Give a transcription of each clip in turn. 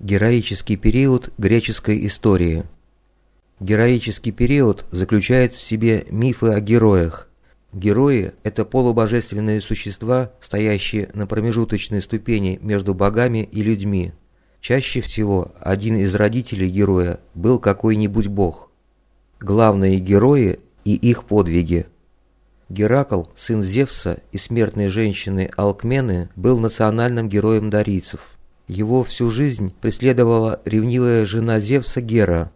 Героический период греческой истории Героический период заключает в себе мифы о героях. Герои – это полубожественные существа, стоящие на промежуточной ступени между богами и людьми. Чаще всего один из родителей героя был какой-нибудь бог. Главные герои и их подвиги. Геракл, сын Зевса и смертной женщины Алкмены, был национальным героем дарийцев. Его всю жизнь преследовала ревнивая жена Зевса Гера.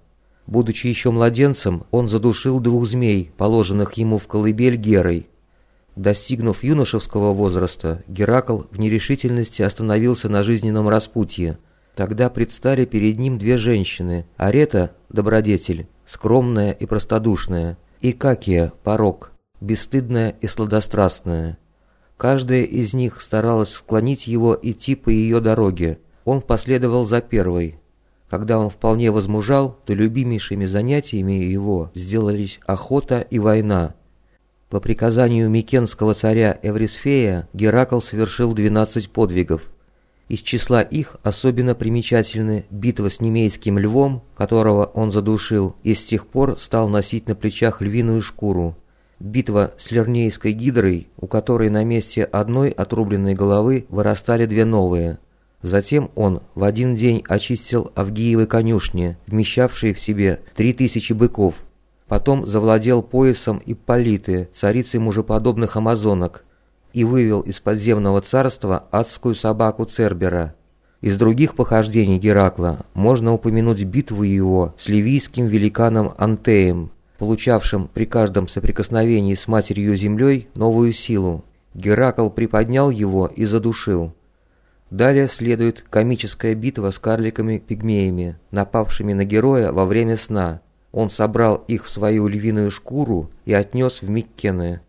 Будучи еще младенцем, он задушил двух змей, положенных ему в колыбель Герой. Достигнув юношеского возраста, Геракл в нерешительности остановился на жизненном распутье. Тогда предстали перед ним две женщины – Арета – добродетель, скромная и простодушная, и Какия – порок, бесстыдная и сладострастная. Каждая из них старалась склонить его идти по ее дороге, он последовал за первой. Когда он вполне возмужал, то любимейшими занятиями его сделались охота и война. По приказанию Микенского царя Эврисфея Геракл совершил 12 подвигов. Из числа их особенно примечательны битва с немейским львом, которого он задушил, и с тех пор стал носить на плечах львиную шкуру. Битва с Лернейской гидрой, у которой на месте одной отрубленной головы вырастали две новые – Затем он в один день очистил Авгиевы конюшни, вмещавшие в себе три тысячи быков. Потом завладел поясом Ипполиты, царицы мужеподобных амазонок, и вывел из подземного царства адскую собаку Цербера. Из других похождений Геракла можно упомянуть битву его с ливийским великаном Антеем, получавшим при каждом соприкосновении с матерью землей новую силу. Геракл приподнял его и задушил. Далее следует комическая битва с карликами-пигмеями, напавшими на героя во время сна. Он собрал их в свою львиную шкуру и отнес в Миккены.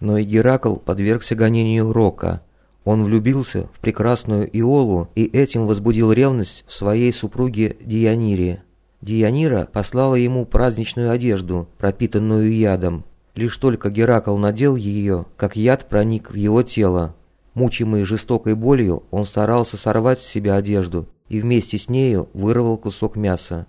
Но и Геракл подвергся гонению Рока. Он влюбился в прекрасную Иолу и этим возбудил ревность в своей супруге Дионире. Дионира послала ему праздничную одежду, пропитанную ядом. Лишь только Геракл надел ее, как яд проник в его тело, Мучимый жестокой болью, он старался сорвать с себя одежду и вместе с нею вырвал кусок мяса.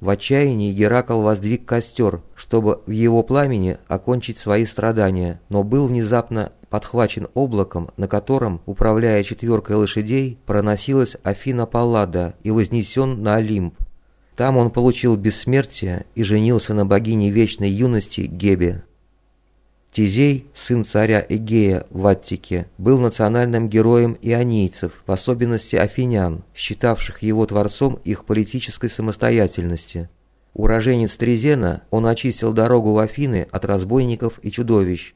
В отчаянии Геракл воздвиг костер, чтобы в его пламени окончить свои страдания, но был внезапно подхвачен облаком, на котором, управляя четверкой лошадей, проносилась Афина Паллада и вознесен на Олимп. Там он получил бессмертие и женился на богине вечной юности Гебе. Тизей, сын царя Эгея в Аттике, был национальным героем ионийцев, в особенности афинян, считавших его творцом их политической самостоятельности. Уроженец Трезена, он очистил дорогу в Афины от разбойников и чудовищ.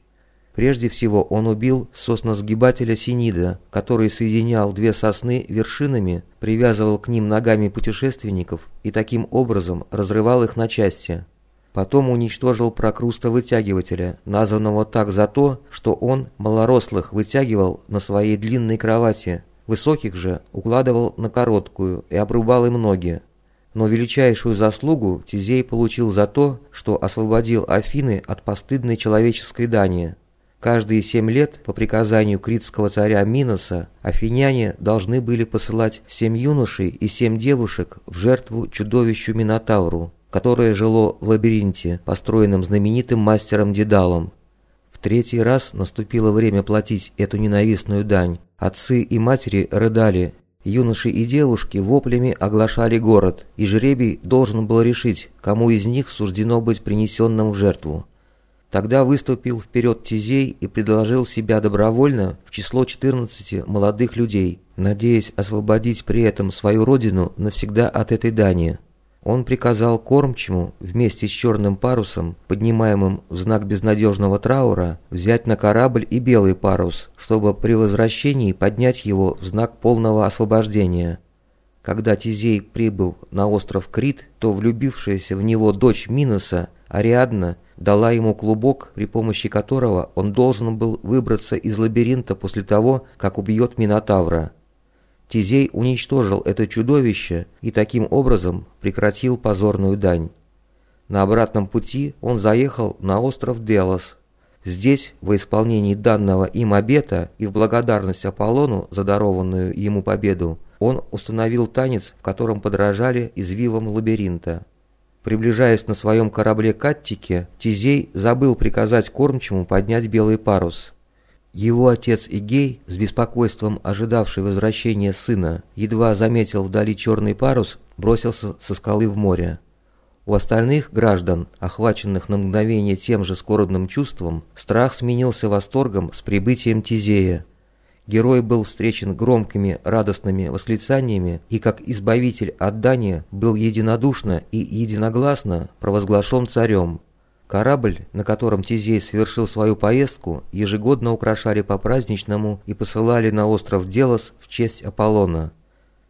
Прежде всего он убил сосносгибателя Синида, который соединял две сосны вершинами, привязывал к ним ногами путешественников и таким образом разрывал их на части. Потом уничтожил прокруста-вытягивателя, названного так за то, что он малорослых вытягивал на своей длинной кровати, высоких же укладывал на короткую и обрубал им ноги. Но величайшую заслугу Тизей получил за то, что освободил Афины от постыдной человеческой дани. Каждые семь лет, по приказанию критского царя Миноса, афиняне должны были посылать семь юношей и семь девушек в жертву чудовищу Минотавру которое жило в лабиринте, построенном знаменитым мастером Дедалом. В третий раз наступило время платить эту ненавистную дань. Отцы и матери рыдали, юноши и девушки воплями оглашали город, и жребий должен был решить, кому из них суждено быть принесенным в жертву. Тогда выступил вперед Тизей и предложил себя добровольно в число 14 молодых людей, надеясь освободить при этом свою родину навсегда от этой дани. Он приказал кормчему вместе с черным парусом, поднимаемым в знак безнадежного траура, взять на корабль и белый парус, чтобы при возвращении поднять его в знак полного освобождения. Когда Тизей прибыл на остров Крит, то влюбившаяся в него дочь Миноса, Ариадна, дала ему клубок, при помощи которого он должен был выбраться из лабиринта после того, как убьет Минотавра. Тизей уничтожил это чудовище и таким образом прекратил позорную дань. На обратном пути он заехал на остров Делос. Здесь, во исполнении данного им обета и в благодарность Аполлону за дарованную ему победу, он установил танец, в котором подражали извивам лабиринта. Приближаясь на своем корабле к Аттике, Тизей забыл приказать кормчему поднять белый парус. Его отец Игей, с беспокойством ожидавший возвращения сына, едва заметил вдали черный парус, бросился со скалы в море. У остальных граждан, охваченных на мгновение тем же скорбным чувством, страх сменился восторгом с прибытием Тизея. Герой был встречен громкими радостными восклицаниями и как избавитель от Дания был единодушно и единогласно провозглашен царем. Корабль, на котором Тизей совершил свою поездку, ежегодно украшали по-праздничному и посылали на остров Делос в честь Аполлона.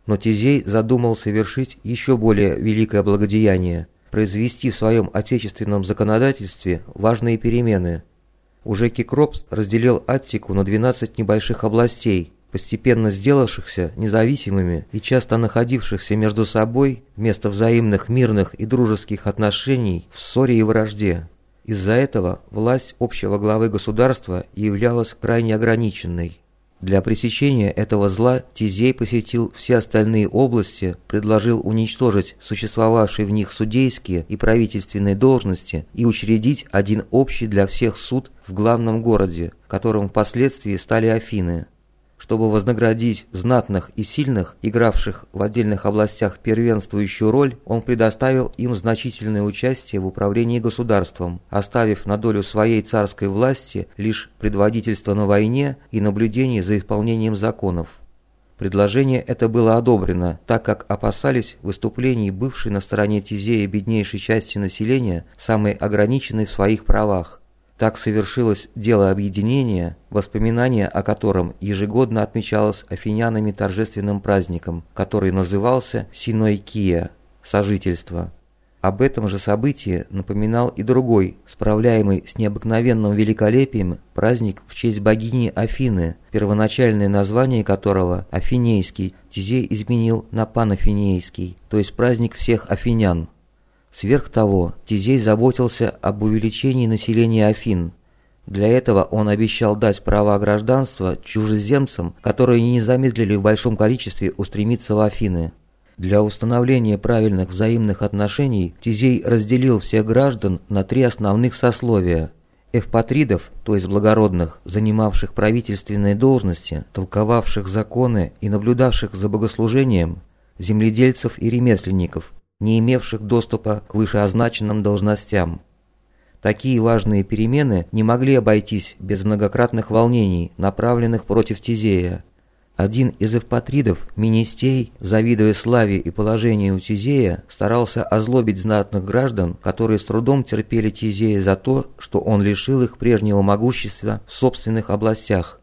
Но Тизей задумал совершить еще более великое благодеяние – произвести в своем отечественном законодательстве важные перемены. Уже Кикропс разделил Аттику на 12 небольших областей, постепенно сделавшихся независимыми и часто находившихся между собой вместо взаимных мирных и дружеских отношений в ссоре и вражде. Из-за этого власть общего главы государства являлась крайне ограниченной. Для пресечения этого зла Тизей посетил все остальные области, предложил уничтожить существовавшие в них судейские и правительственные должности и учредить один общий для всех суд в главном городе, которым впоследствии стали Афины чтобы вознаградить знатных и сильных, игравших в отдельных областях первенствующую роль, он предоставил им значительное участие в управлении государством, оставив на долю своей царской власти лишь предводительство на войне и наблюдение за исполнением законов. Предложение это было одобрено, так как опасались выступлений бывшей на стороне Тизея беднейшей части населения, самой ограниченной в своих правах, так совершилось дело объединения, воспоминание о котором ежегодно отмечалось афинянами торжественным праздником, который назывался Синойкия – сожительство. Об этом же событии напоминал и другой, справляемый с необыкновенным великолепием, праздник в честь богини Афины, первоначальное название которого – Афинейский, Тизей изменил на Панафинейский, то есть праздник всех афинян. Сверх того, Тизей заботился об увеличении населения Афин. Для этого он обещал дать право гражданства чужеземцам, которые не замедлили в большом количестве устремиться в Афины. Для установления правильных взаимных отношений Тизей разделил всех граждан на три основных сословия – эвпатридов, то есть благородных, занимавших правительственные должности, толковавших законы и наблюдавших за богослужением, земледельцев и ремесленников – не имевших доступа к вышеозначенным должностям. Такие важные перемены не могли обойтись без многократных волнений, направленных против Тизея. Один из эвпатридов, Министей, завидуя славе и положению Тизея, старался озлобить знатных граждан, которые с трудом терпели Тизея за то, что он лишил их прежнего могущества в собственных областях.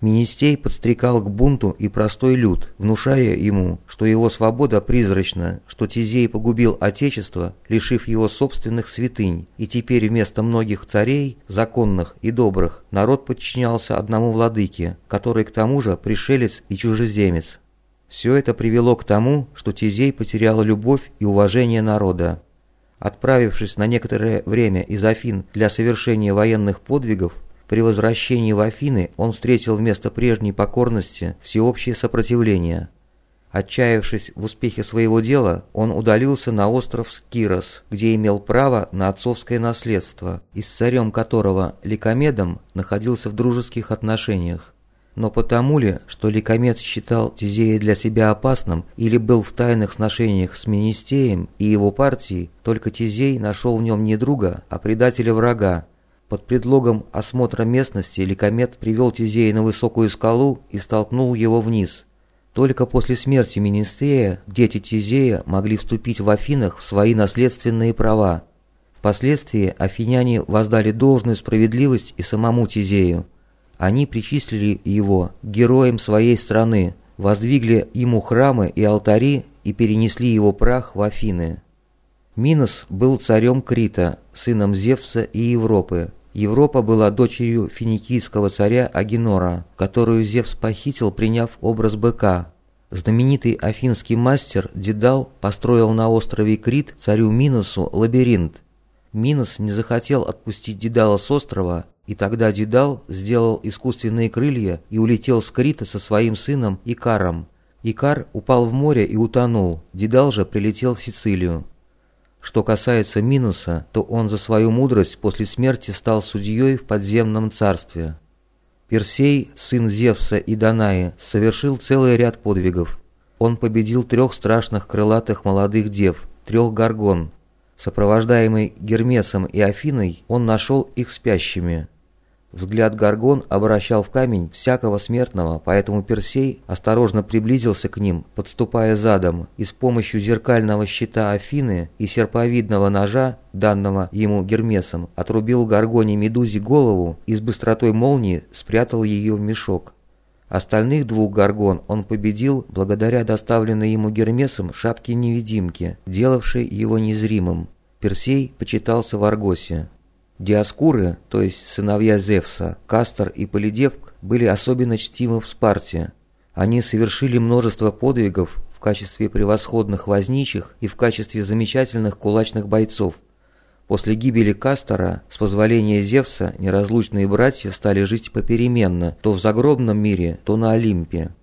Министей подстрекал к бунту и простой люд, внушая ему, что его свобода призрачна, что Тизей погубил Отечество, лишив его собственных святынь, и теперь вместо многих царей, законных и добрых, народ подчинялся одному владыке, который к тому же пришелец и чужеземец. Все это привело к тому, что Тизей потерял любовь и уважение народа. Отправившись на некоторое время из Афин для совершения военных подвигов, при возвращении в Афины он встретил вместо прежней покорности всеобщее сопротивление. Отчаявшись в успехе своего дела, он удалился на остров Скирос, где имел право на отцовское наследство, и с царем которого, Ликомедом, находился в дружеских отношениях. Но потому ли, что Ликомед считал Тизея для себя опасным или был в тайных сношениях с Министеем и его партией, только Тизей нашел в нем не друга, а предателя-врага, под предлогом осмотра местности Ликомет привел Тизея на высокую скалу и столкнул его вниз. Только после смерти Министея дети Тизея могли вступить в Афинах в свои наследственные права. Впоследствии афиняне воздали должную справедливость и самому Тизею. Они причислили его героем своей страны, воздвигли ему храмы и алтари и перенесли его прах в Афины. Минос был царем Крита, сыном Зевса и Европы, Европа была дочерью финикийского царя Агинора, которую Зевс похитил, приняв образ быка. Знаменитый афинский мастер Дедал построил на острове Крит царю Миносу лабиринт. Минос не захотел отпустить Дедала с острова, и тогда Дедал сделал искусственные крылья и улетел с Крита со своим сыном Икаром. Икар упал в море и утонул, Дедал же прилетел в Сицилию. Что касается Минуса, то он за свою мудрость после смерти стал судьей в подземном царстве. Персей, сын Зевса и Данаи, совершил целый ряд подвигов. Он победил трех страшных крылатых молодых дев, трех горгон. Сопровождаемый Гермесом и Афиной, он нашел их спящими. Взгляд Гаргон обращал в камень всякого смертного, поэтому Персей осторожно приблизился к ним, подступая задом, и с помощью зеркального щита Афины и серповидного ножа, данного ему Гермесом, отрубил Гаргоне Медузе голову и с быстротой молнии спрятал ее в мешок. Остальных двух Гаргон он победил благодаря доставленной ему Гермесом шапке-невидимки, делавшей его незримым. Персей почитался в Аргосе. Диаскуры, то есть сыновья Зевса, Кастор и Полидевк, были особенно чтимы в Спарте. Они совершили множество подвигов в качестве превосходных возничих и в качестве замечательных кулачных бойцов. После гибели Кастора, с позволения Зевса, неразлучные братья стали жить попеременно, то в загробном мире, то на Олимпе.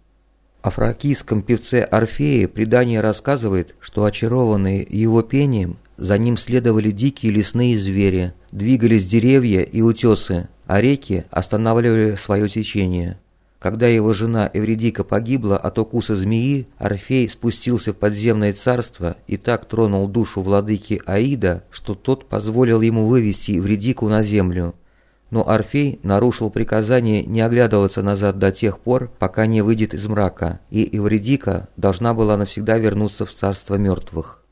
О фракийском певце Орфее предание рассказывает, что очарованные его пением, за ним следовали дикие лесные звери, двигались деревья и утесы, а реки останавливали свое течение. Когда его жена Эвредика погибла от укуса змеи, Орфей спустился в подземное царство и так тронул душу владыки Аида, что тот позволил ему вывести Эвредику на землю. Но Орфей нарушил приказание не оглядываться назад до тех пор, пока не выйдет из мрака, и Эвредика должна была навсегда вернуться в царство мертвых.